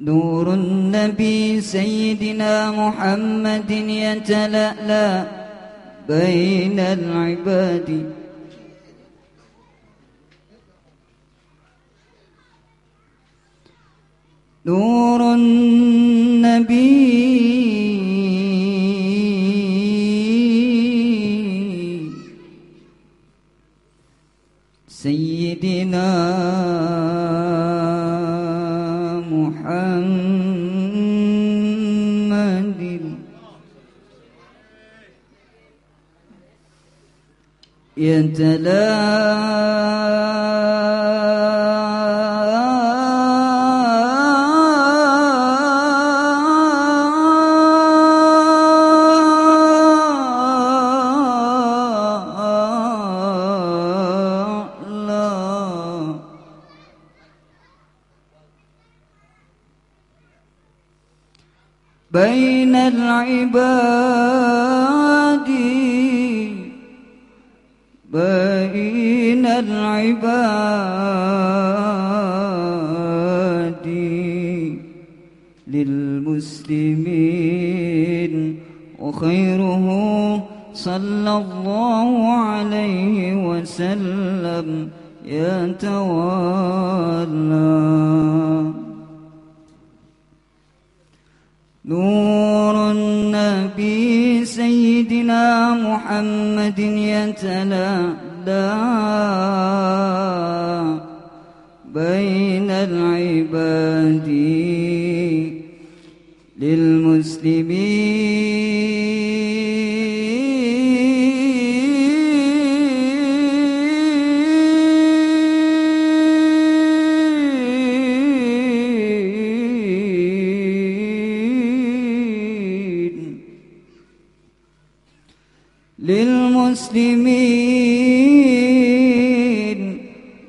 نور النبي سيدنا محمد يتلألأ بين العباد. نور النبي بين العباد بين العباد للمسلمين وخيره صلى الله عليه وسلم يتولى. نور سيدنا محمد يتلألأ بين العباد للمسلمين. للمسلمين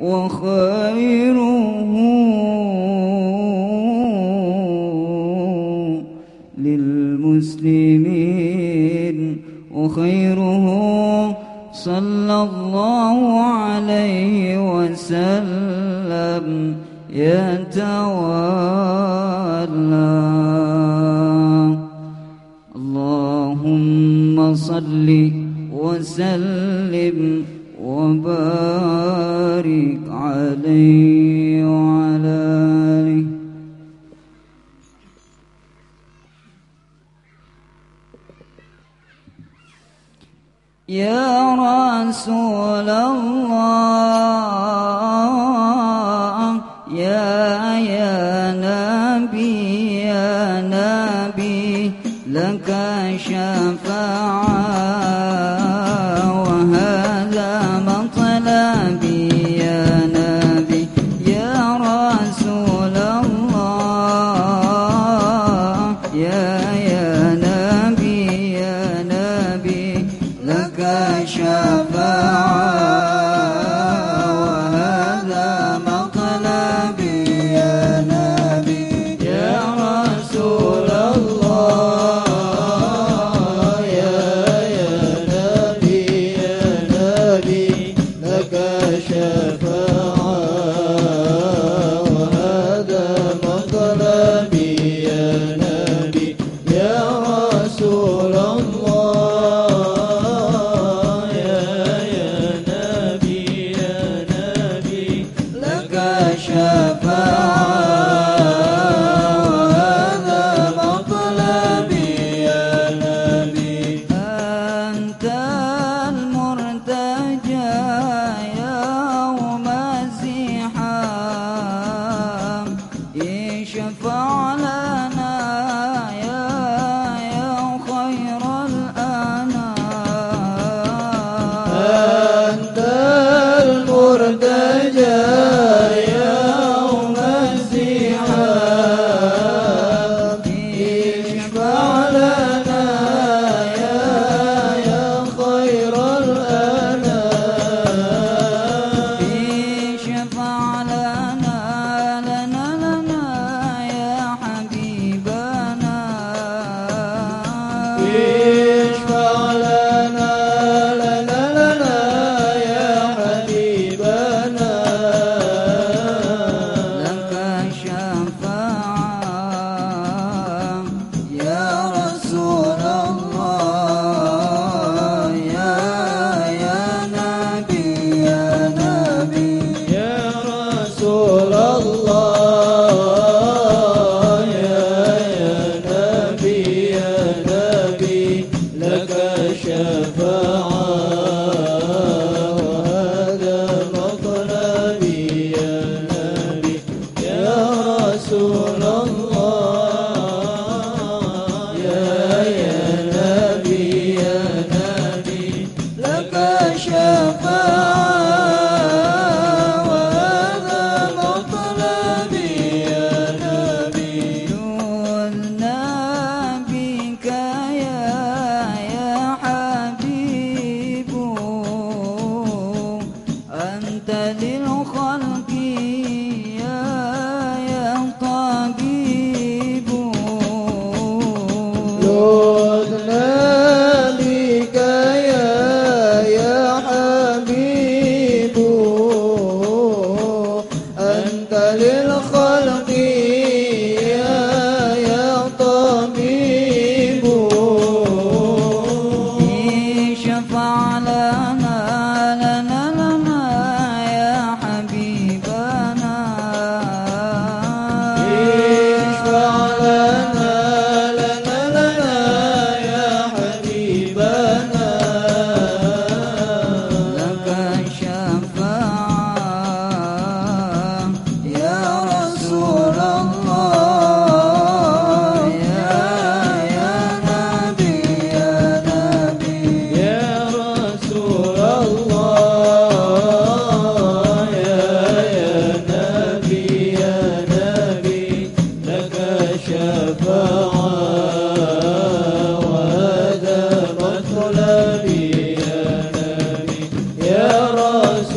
وخيره للمسلمين وخيره صلى الله عليه وسلم يتولى. اللهم صل وسلم وبارك عليه وعلى آله. يا رسول الله اشفع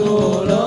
رسول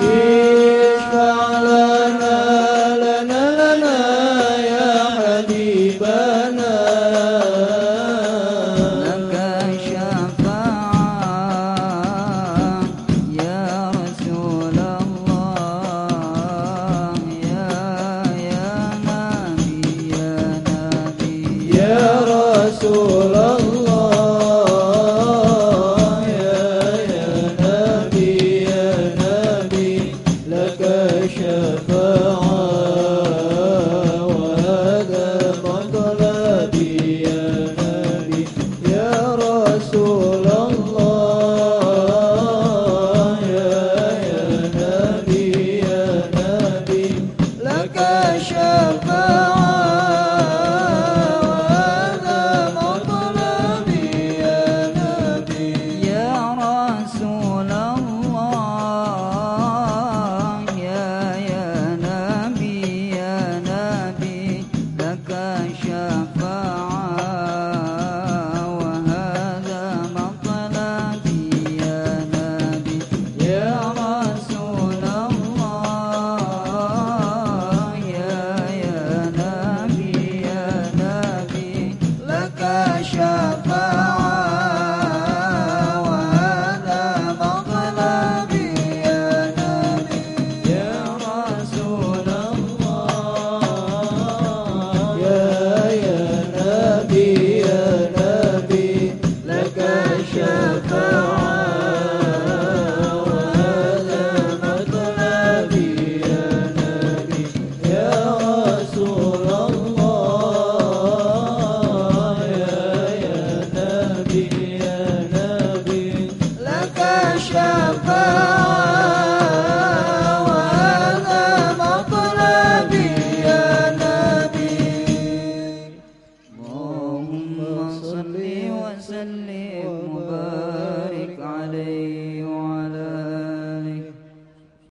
Yeah.